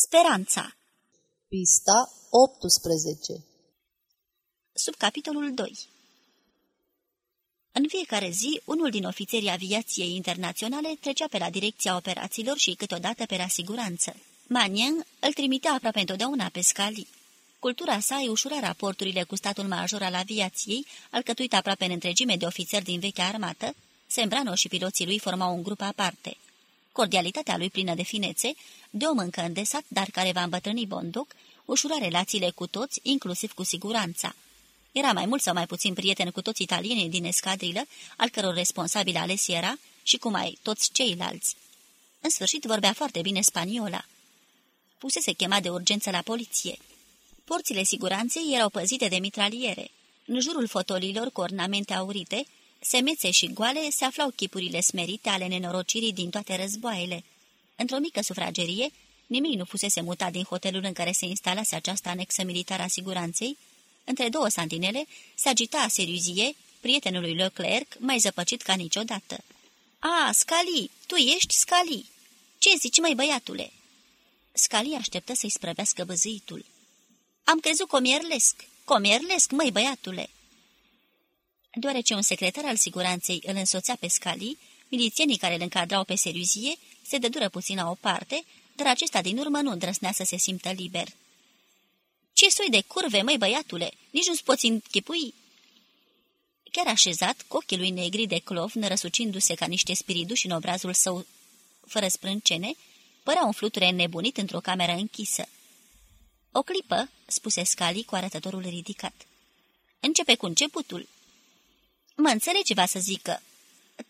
Speranța Pista 18 Subcapitolul 2 În fiecare zi, unul din ofițerii aviației internaționale trecea pe la direcția operațiilor și câteodată pe la siguranță. Manien îl trimitea aproape întotdeauna pe scalii. Cultura sa îi ușura raporturile cu statul major al aviației, alcătuit aproape în întregime de ofițeri din vechea armată, Sembrano și piloții lui formau un grup aparte. Cordialitatea lui plină de finețe, de om încă îndesat, dar care va îmbătrâni bonduc, ușura relațiile cu toți, inclusiv cu siguranța. Era mai mult sau mai puțin prieten cu toți italienii din escadrilă, al căror responsabil ales era, și cu mai toți ceilalți. În sfârșit vorbea foarte bine spaniola. Pusese chema de urgență la poliție. Porțile siguranței erau păzite de mitraliere. În jurul fotolilor cu ornamente aurite, semețe și goale se aflau chipurile smerite ale nenorocirii din toate războaiele. Într-o mică sufragerie, nimic nu fusese mutat din hotelul în care se instalase această anexă militară a siguranței, între două santinele se agita Seriuzie, prietenului Leclerc, mai zăpăcit ca niciodată. A, Scali, tu ești Scali! Ce zici, mai băiatule?" Scali așteptă să-i sprăvească băzâitul. Am crezut comierlesc, comierlesc, măi băiatule!" Deoarece un secretar al siguranței îl însoțea pe Scali, milițienii care îl încadrau pe Seriuzie se dădură puțin la o parte, dar acesta din urmă nu îndrăsnea să se simtă liber. Ce soi de curve, măi băiatule, nici nu-ți poți închipui?" Chiar așezat, cu ochii lui negri de clov, nărăsucindu-se ca niște spiriduși în obrazul său fără sprâncene, părea un fluture nebunit într-o cameră închisă. O clipă," spuse Scali cu arătătorul ridicat. Începe cu începutul." Mă înțelege va să zică.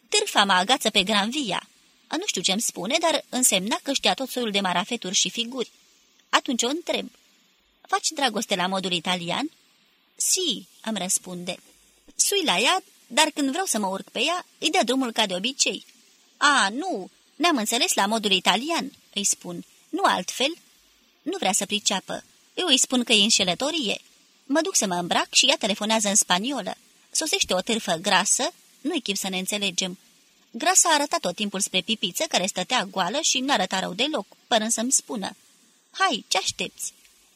Târfa mă agață pe Granvia. Nu știu ce-mi spune, dar însemna că știa tot soiul de marafeturi și figuri. Atunci o întreb. Faci dragoste la modul italian?" Si," îmi răspunde. Sui la ea, dar când vreau să mă urc pe ea, îi dă drumul ca de obicei." A, nu, ne-am înțeles la modul italian," îi spun. Nu altfel." Nu vrea să priceapă. Eu îi spun că e înșelătorie. Mă duc să mă îmbrac și ea telefonează în spaniolă. Sosește o târfă grasă, nu-i chip să ne înțelegem. Grasa a arătat tot timpul spre pipiță, care stătea goală și nu arăta rău deloc, părând să-mi spună. Hai, ce aștepți?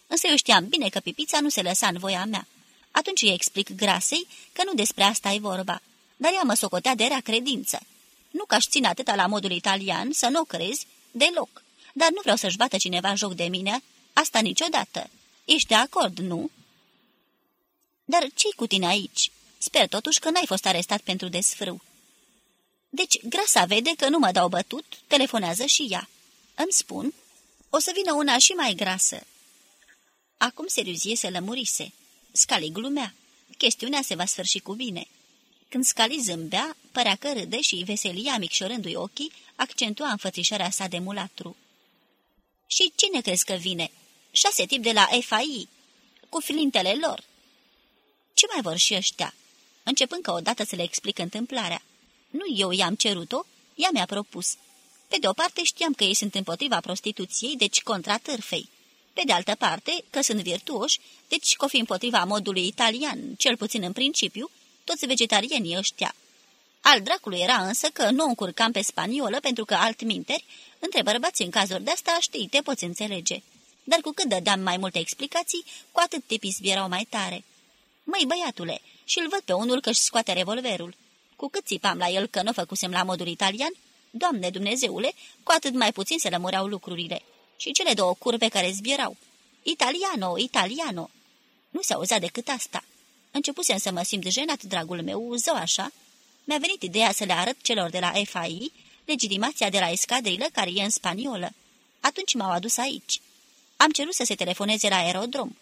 Însă eu știam bine că pipița nu se lăsa în voia mea. Atunci îi explic grasei că nu despre asta e vorba, dar ea mă socotea de rea credință. Nu că aș ține atâta la modul italian, să nu o crezi, deloc. Dar nu vreau să-și bată cineva joc de mine, asta niciodată. Ești de acord, nu? Dar ce-i cu tine aici? Sper totuși că n-ai fost arestat pentru desfrâu. Deci, grasa vede că nu mă dau bătut, telefonează și ea. Îmi spun, o să vină una și mai grasă. Acum seriuzie se lămurise. Scali glumea. Chestiunea se va sfârși cu bine. Când Scali zâmbea, părea că râde și veselia, micșorându-i ochii, accentua înfățișarea sa de mulatru. Și cine crezi că vine? Șase tip de la FAI, cu filintele lor. Ce mai vor și ăștia? Începând că odată să le explic întâmplarea. Nu eu i-am cerut-o, ea mi-a propus. Pe de o parte știam că ei sunt împotriva prostituției, deci contra târfei. Pe de altă parte, că sunt virtuoși, deci că fi împotriva modului italian, cel puțin în principiu, toți vegetarienii ăștia. Al dracului era însă că nu încurcam pe spaniolă pentru că altminteri, între bărbați în cazuri de-asta, știi, te poți înțelege. Dar cu cât dădeam mai multe explicații, cu atât tipismi erau mai tare. Măi, băiatule, și-l văd pe unul că-și scoate revolverul. Cu cât țipam la el că nu făcusem la modul italian, Doamne Dumnezeule, cu atât mai puțin se lămureau lucrurile. Și cele două curve care zbierau. Italiano, italiano. Nu se auzea decât asta. Începusem să mă simt jenat, dragul meu, zău așa. Mi-a venit ideea să le arăt celor de la FAI legitimația de la escadrilă care e în spaniolă. Atunci m-au adus aici. Am cerut să se telefoneze la aerodrom.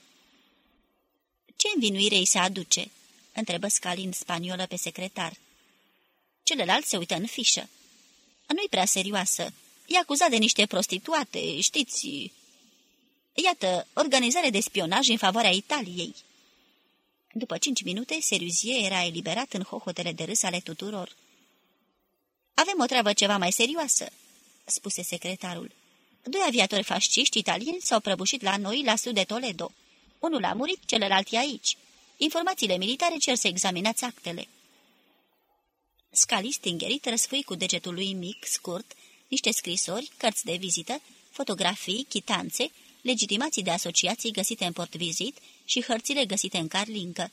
Ce învinuire îi se aduce?" Întrebă Scalin spaniolă pe secretar. Celălalt se uită în fișă. Nu-i prea serioasă. E acuzat de niște prostituate, știți... Iată, organizare de spionaj în favoarea Italiei. După cinci minute, Seriuzie era eliberat în hohotele de râs ale tuturor. Avem o treabă ceva mai serioasă," spuse secretarul. Doi aviatori fasciști italieni s-au prăbușit la noi la sud de Toledo. Unul a murit, celălalt e aici. Informațiile militare cer să examinați actele." Scali stingerit răsfui cu degetul lui mic, scurt, niște scrisori, cărți de vizită, fotografii, chitanțe, legitimații de asociații găsite în port vizit și hărțile găsite în carlincă.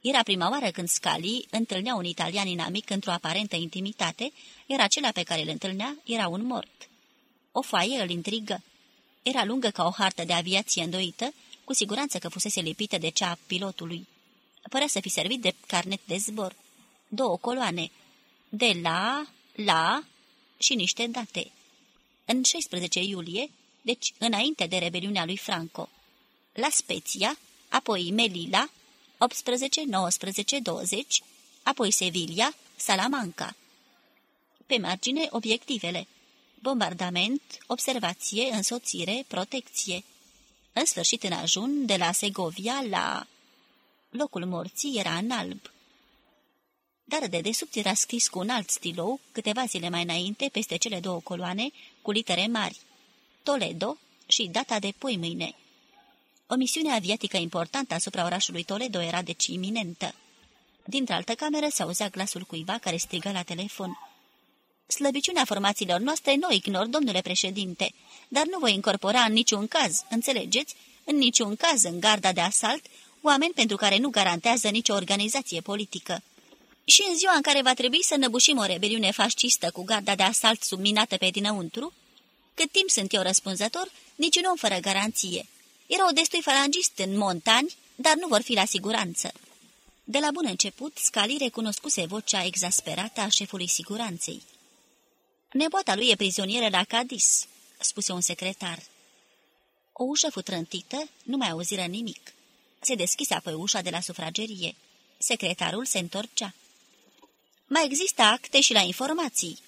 Era prima oară când Scali întâlnea un italian inamic într-o aparentă intimitate, iar acela pe care îl întâlnea era un mort. O foaie îl intrigă. Era lungă ca o hartă de aviație îndoită, cu siguranță că fusese lipită de cea a pilotului. Părea să fi servit de carnet de zbor. Două coloane. De la, la și niște date. În 16 iulie, deci înainte de rebeliunea lui Franco. La Speția, apoi Melilla, 18, 19, 20, apoi Sevilla, Salamanca. Pe margine, obiectivele. Bombardament, observație, însoțire, protecție. În sfârșit, în ajun, de la Segovia la... Locul morții era în alb. Dar de desubt era scris cu un alt stilou, câteva zile mai înainte, peste cele două coloane, cu litere mari. Toledo și data de pui mâine. O misiune aviatică importantă asupra orașului Toledo era deci iminentă. Dintr-altă cameră se auzea glasul cuiva care strigă la telefon. Slăbiciunea formațiilor noastre nu ignor, domnule președinte, dar nu voi incorpora în niciun caz, înțelegeți, în niciun caz în garda de asalt, oameni pentru care nu garantează nicio organizație politică. Și în ziua în care va trebui să năbușim o rebeliune fascistă cu garda de asalt subminată pe dinăuntru, cât timp sunt eu răspunzător, niciun om fără garanție. Erau destui falangist în montani, dar nu vor fi la siguranță. De la bun început, Scali recunoscuse vocea exasperată a șefului siguranței. Nepoata lui e prizonieră la Cadiz," spuse un secretar. O ușă fu trântită, nu mai auziră nimic. Se deschise apoi ușa de la sufragerie. Secretarul se întorcea. Mai există acte și la informații.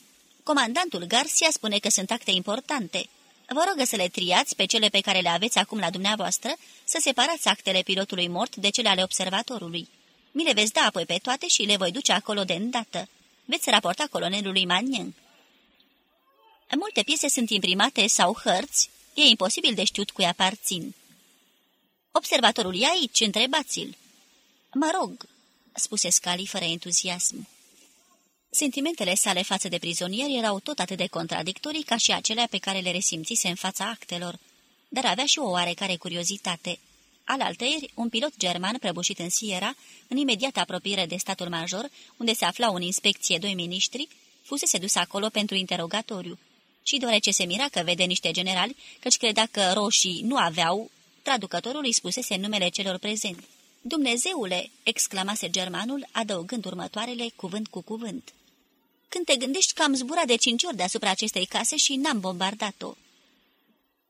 Comandantul Garcia spune că sunt acte importante. Vă rog să le triați pe cele pe care le aveți acum la dumneavoastră, să separați actele pilotului mort de cele ale observatorului. Mi le veți da apoi pe toate și le voi duce acolo de îndată. Veți raporta colonelului Manien. Multe piese sunt imprimate sau hărți, e imposibil de știut cui aparțin. Observatorul e aici, întrebați-l. Mă rog, spuse Scali fără entuziasm. Sentimentele sale față de prizonieri erau tot atât de contradictorii ca și acelea pe care le resimțise în fața actelor, dar avea și o oarecare curiozitate. Alaltăieri, un pilot german prăbușit în Sierra, în imediată apropiere de statul major, unde se aflau în inspecție doi miniștri, fusese dus acolo pentru interogatoriu. Și deoarece se mira că vede niște generali, căci credea că roșii nu aveau, traducătorul îi spusese numele celor prezenți. Dumnezeule!" exclamase germanul, adăugând următoarele cuvânt cu cuvânt. Când te gândești că am zburat de cinci ori deasupra acestei case și n-am bombardat-o."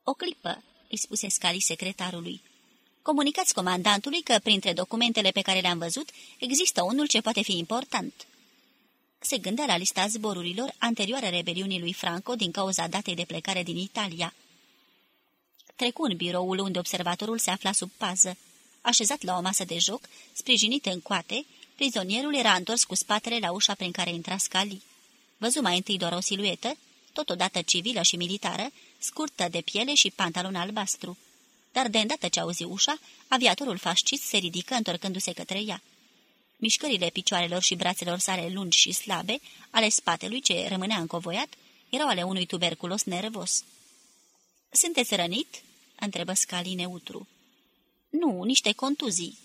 O clipă," îi spuse Scali secretarului. Comunicați comandantului că, printre documentele pe care le-am văzut, există unul ce poate fi important." Se gândea la lista zborurilor anterioare rebeliunii lui Franco din cauza datei de plecare din Italia. Trecu în biroul unde observatorul se afla sub pază. Așezat la o masă de joc, sprijinit în coate, prizonierul era întors cu spatele la ușa prin care intra Scali. Văzu mai întâi doar o siluetă, totodată civilă și militară, scurtă de piele și pantalon albastru. Dar de îndată ce auzi ușa, aviatorul fascist se ridică întorcându-se către ea. Mișcările picioarelor și brațelor sale lungi și slabe, ale spatelui ce rămânea încovoiat, erau ale unui tuberculos nervos. Sunteți rănit?" Întrebă Scali neutru. Nu, niște contuzii."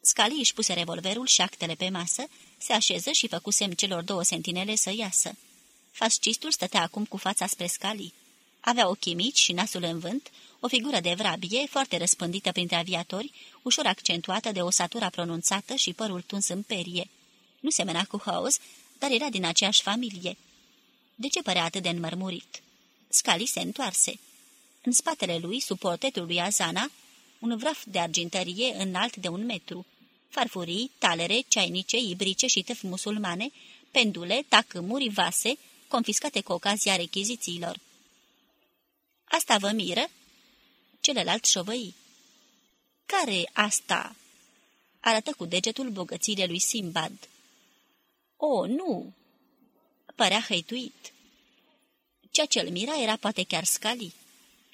Scali își puse revolverul și actele pe masă, se așeză și făcu semn celor două sentinele să iasă. Fascistul stătea acum cu fața spre Scali. Avea ochii mici și nasul în vânt, o figură de vrabie, foarte răspândită printre aviatori, ușor accentuată de o satura pronunțată și părul tuns în perie. Nu semena cu House, dar era din aceeași familie. De ce părea atât de înmărmurit? Scali se întoarse. În spatele lui, sub portretul lui Azana, un vraf de argintărie înalt de un metru farfurii, talere, ceainice, ibrice și tăfi musulmane, pendule, tacâmuri, vase, confiscate cu ocazia rechizițiilor. Asta vă miră?" Celălalt șovăi. Care asta?" Arătă cu degetul bogățiile lui Simbad. O, nu!" Părea hăituit. Ceea ce-l mira era poate chiar scali.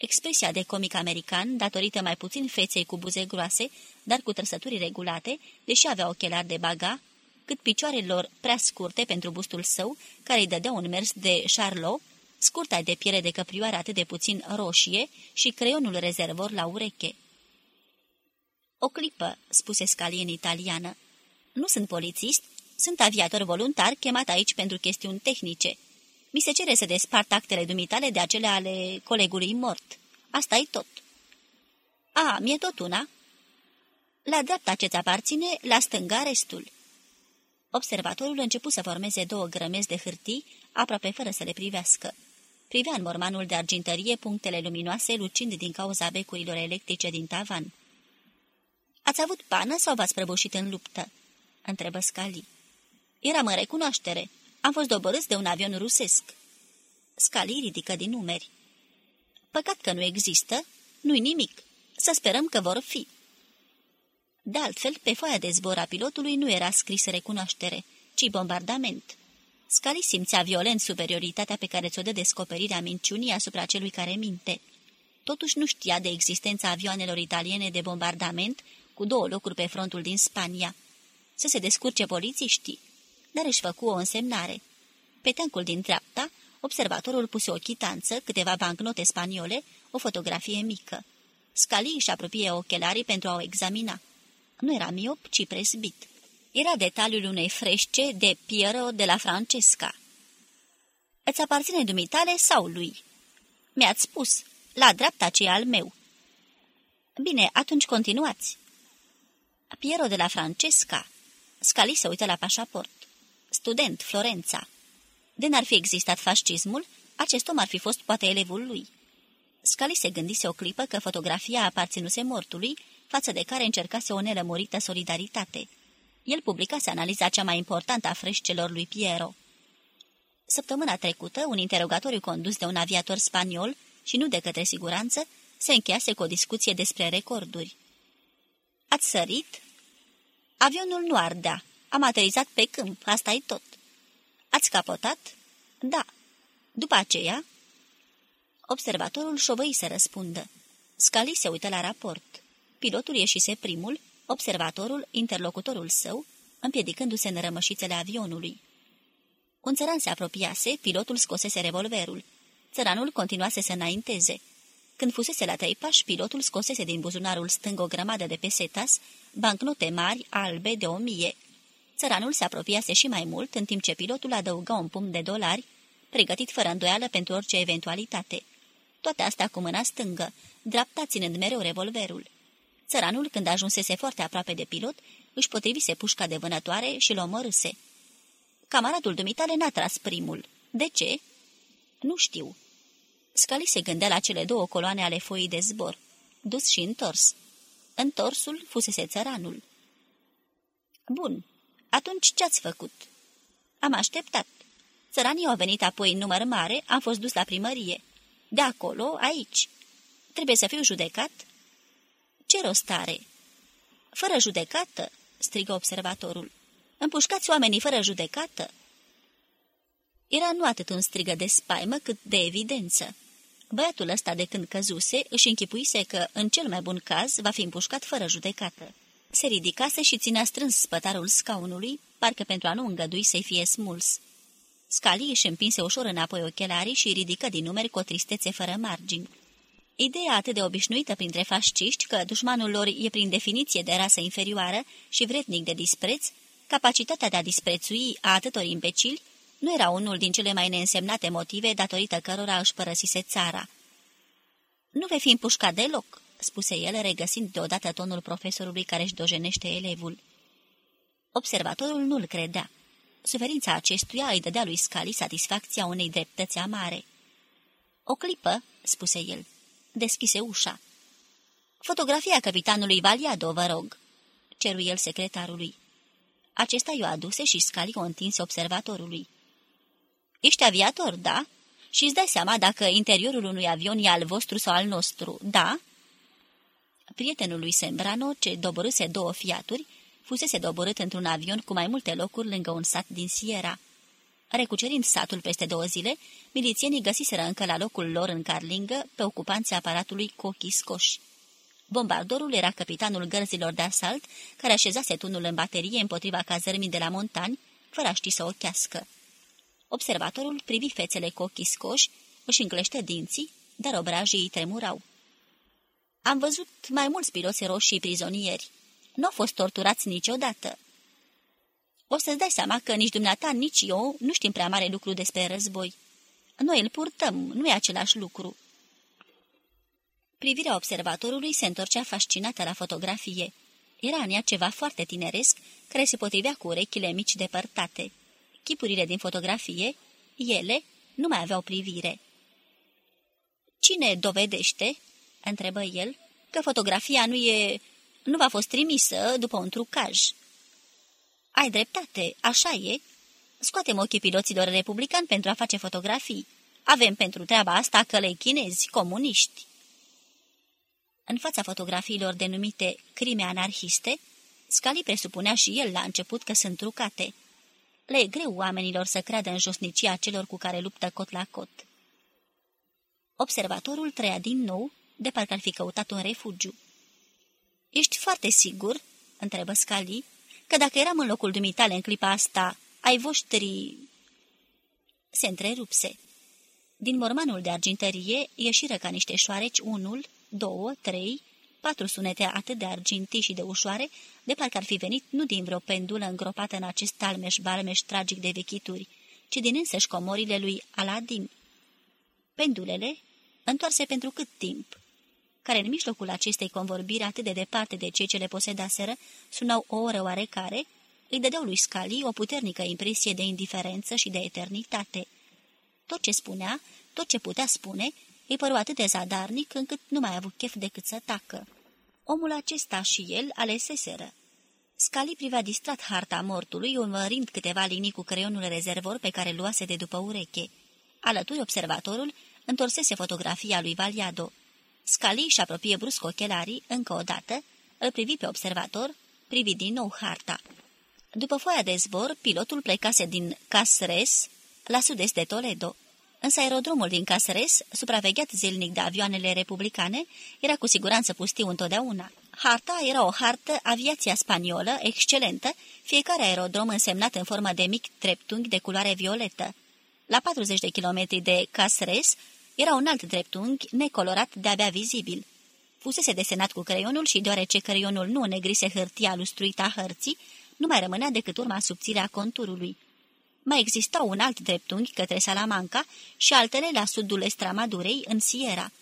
Expresia de comic american, datorită mai puțin feței cu buze groase, dar cu trăsături regulate, deși avea ochelari de baga, cât picioarelor prea scurte pentru bustul său, care îi dădea un mers de Charlot, scurta de piele de căprioară atât de puțin roșie și creionul rezervor la ureche. O clipă," spuse Scalie în italiană. Nu sunt polițist, sunt aviator voluntar chemat aici pentru chestiuni tehnice. Mi se cere să despart actele dumitale de acele ale colegului mort. asta e tot." A, mi-e tot una." La dreapta ce-ți aparține, la stânga restul." Observatorul început să formeze două grămezi de hârtii, aproape fără să le privească. Privea în mormanul de argintărie punctele luminoase lucind din cauza becurilor electrice din tavan. Ați avut pană sau v-ați prăbușit în luptă?" întrebă Scali. Eram în recunoaștere. Am fost dobărâți de un avion rusesc." Scali ridică din numeri. Păcat că nu există. Nu-i nimic. Să sperăm că vor fi." De altfel, pe foaia de zbor a pilotului nu era scris recunoaștere, ci bombardament. Scali simțea violent superioritatea pe care ți-o dă descoperirea minciunii asupra celui care minte. Totuși nu știa de existența avioanelor italiene de bombardament cu două locuri pe frontul din Spania. Să se descurce polițiștii, dar își făcu o însemnare. Pe tancul din dreapta, observatorul puse o chitanță, câteva bancnote spaniole, o fotografie mică. Scali își apropie ochelarii pentru a o examina. Nu era miop, ci presbit. Era detaliul unei frește de Piero de la Francesca. Îți aparține dumitale sau lui?" Mi-ați spus, la dreapta ce al meu." Bine, atunci continuați." Piero de la Francesca. Scali se uită la pașaport. Student, Florența. De n-ar fi existat fascismul, acest om ar fi fost poate elevul lui. Scali se gândise o clipă că fotografia aparținuse mortului, față de care încercase o nelămurită solidaritate. El publicase analiza cea mai importantă a freșcelor lui Piero. Săptămâna trecută, un interogatoriu condus de un aviator spaniol și nu de către siguranță, se încheiase cu o discuție despre recorduri. Ați sărit?" Avionul nu ardea. Am aterizat pe câmp, asta e tot." Ați capotat?" Da." După aceea?" Observatorul șovăi să răspundă. Scali se uită la raport. Pilotul ieșise primul, observatorul, interlocutorul său, împiedicându-se în rămășițele avionului. Un țăran se apropiase, pilotul scosese revolverul. Țăranul continuase să înainteze. Când fusese la trei pași, pilotul scosese din buzunarul stâng o grămadă de pesetas, bancnote mari, albe, de o mie. Țăranul se apropiase și mai mult, în timp ce pilotul adăuga un pumn de dolari, pregătit fără îndoială pentru orice eventualitate. Toate astea cu mâna stângă, dreapta ținând mereu revolverul. Țăranul, când ajunsese foarte aproape de pilot, își potrivise pușca de vânătoare și l omorâse. Camaradul dumitale n-a tras primul. De ce? Nu știu. Scali se gândea la cele două coloane ale foii de zbor, dus și întors. Întorsul fusese țăranul. Bun, atunci ce-ați făcut? Am așteptat. Țăranii au venit apoi în număr mare, am fost dus la primărie. De acolo, aici. Trebuie să fiu judecat? Ce rost are? Fără judecată, strigă observatorul. Împușcați oamenii fără judecată? Era nu atât un strigă de spaimă, cât de evidență. Băiatul ăsta de când căzuse își închipuise că, în cel mai bun caz, va fi împușcat fără judecată. Se ridicase și ținea strâns spătarul scaunului, parcă pentru a nu îngădui să-i fie smuls. Scali își împinse ușor înapoi ochelarii și ridică din numeri cu o tristețe fără margini. Ideea atât de obișnuită printre fasciști că dușmanul lor e prin definiție de rasă inferioară și vretnic de dispreț, capacitatea de a disprețui a atâtor imbecili, nu era unul din cele mai neînsemnate motive datorită cărora își părăsise țara. Nu vei fi împușcat deloc," spuse el, regăsind deodată tonul profesorului care își dojenește elevul. Observatorul nu-l credea. Suferința acestuia îi dădea lui Scali satisfacția unei dreptăți amare. O clipă," spuse el. Deschise ușa. Fotografia capitanului Valiado, vă rog," ceru el secretarului. Acesta i-o aduse și Scali o întinse observatorului. Ești aviator, da? Și îți dai seama dacă interiorul unui avion e al vostru sau al nostru, da?" Prietenul lui Sembrano, ce doborâse două fiaturi, fusese doborât într-un avion cu mai multe locuri lângă un sat din Sierra. Recucerind satul peste două zile, milițienii găsiseră încă la locul lor în carlingă pe ocupanții aparatului cu ochii scoși. Bombardorul era capitanul gărzilor de asalt, care așezase tunul în baterie împotriva cazărmii de la montani, fără a ști să o chească. Observatorul privi fețele cu ochii scoși, își înclește dinții, dar obrajii îi tremurau. Am văzut mai mulți piloți roșii prizonieri. Nu au fost torturați niciodată. O să-ți dai seama că nici dumneata, nici eu nu știm prea mare lucru despre război. Noi îl purtăm, nu e același lucru. Privirea observatorului se întorcea fascinată la fotografie. Era în ea ceva foarte tineresc, care se potrivea cu urechile mici depărtate. Chipurile din fotografie, ele, nu mai aveau privire. Cine dovedește, întrebă el, că fotografia nu e... nu v-a fost trimisă după un trucaj? Ai dreptate, așa e. Scoatem ochii piloților republicani pentru a face fotografii. Avem pentru treaba asta călei chinezi, comuniști. În fața fotografiilor denumite crime anarhiste, Scali presupunea și el la început că sunt trucate. Le e greu oamenilor să creadă în josnicia celor cu care luptă cot la cot. Observatorul trăia din nou, de parcă ar fi căutat un refugiu. Ești foarte sigur?" întrebă Scali, că dacă eram în locul dumitale în clipa asta, ai voștri... Se întrerupse. Din mormanul de argintărie ieșiră ca niște șoareci unul, două, trei, patru sunete atât de argintii și de ușoare, de parcă ar fi venit nu din vreo pendulă îngropată în acest talmeș-balmeș tragic de vechituri, ci din însăși comorile lui Aladin. Pendulele, întoarse pentru cât timp? Care în mijlocul acestei convorbiri atât de departe de cei ce le posedaseră, sunau o oră oarecare, îi dădeau lui Scali o puternică impresie de indiferență și de eternitate. Tot ce spunea, tot ce putea spune, îi păru atât de zadarnic încât nu mai a avut chef decât să tacă. Omul acesta și el aleseseră. Scali privea distrat harta mortului, urmărind câteva linii cu creionul rezervor pe care luase de după ureche. Alături observatorul întorsese fotografia lui Valiado. Scali și apropie brusc ochelarii, încă o dată, îl privi pe observator, privi din nou harta. După foaia de zbor, pilotul plecase din Casres, la sud-est de Toledo. Însă aerodromul din Casres, supravegheat zilnic de avioanele republicane, era cu siguranță pustiu întotdeauna. Harta era o hartă aviația spaniolă, excelentă, fiecare aerodrom însemnat în formă de mic treptunghi de culoare violetă. La 40 de kilometri de Casres, era un alt dreptunghi, necolorat, de-abia vizibil. Fusese desenat cu creionul și, deoarece creionul nu negrise hârtia lustruită a hărții, nu mai rămânea decât urma subțire a conturului. Mai exista un alt dreptunghi către Salamanca și altele la sudul Estramadurei, în Sierra.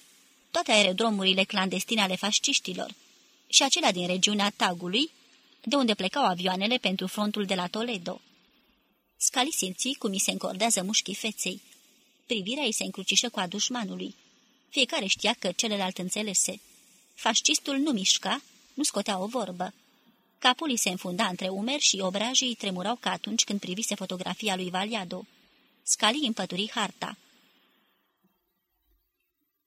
Toate aerodromurile clandestine ale fasciștilor și acelea din regiunea Tagului, de unde plecau avioanele pentru frontul de la Toledo. Scali simți cum mi se încordează mușchii feței. Privirea ei se încrucișă cu a dușmanului. Fiecare știa că celălalt înțelese. Fascistul nu mișca, nu scotea o vorbă. Capul îi se înfunda între umeri și obrajii îi tremurau ca atunci când privise fotografia lui Valiado. Scali împături harta.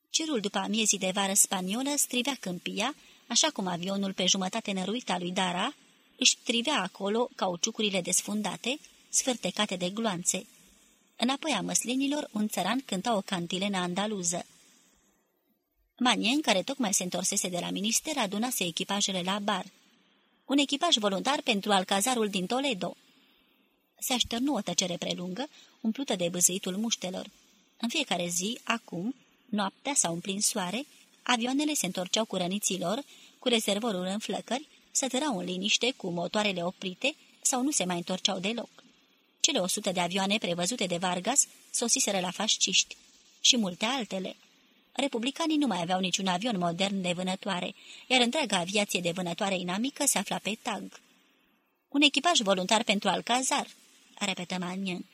Cerul după amiezii de vară spaniolă strivea câmpia, așa cum avionul pe jumătate năruit al lui Dara își trivea acolo cauciucurile desfundate, sfârtecate de gloanțe. Înapoi a măslinilor, un țăran cânta o cantilenă andaluză. Manien, care tocmai se întorsese de la minister, adunase echipajele la bar. Un echipaj voluntar pentru alcazarul din Toledo. Se așternu o tăcere prelungă, umplută de băzâitul muștelor. În fiecare zi, acum, noaptea sau în plin soare, avioanele se întorceau cu răniților, cu rezervorul în flăcări, să tărau în liniște cu motoarele oprite sau nu se mai întorceau deloc. Cele o sută de avioane prevăzute de Vargas sosiseră la fasciști și multe altele. Republicanii nu mai aveau niciun avion modern de vânătoare, iar întreaga aviație de vânătoare inamică se afla pe tag. Un echipaj voluntar pentru Alcazar, repetă Magnan.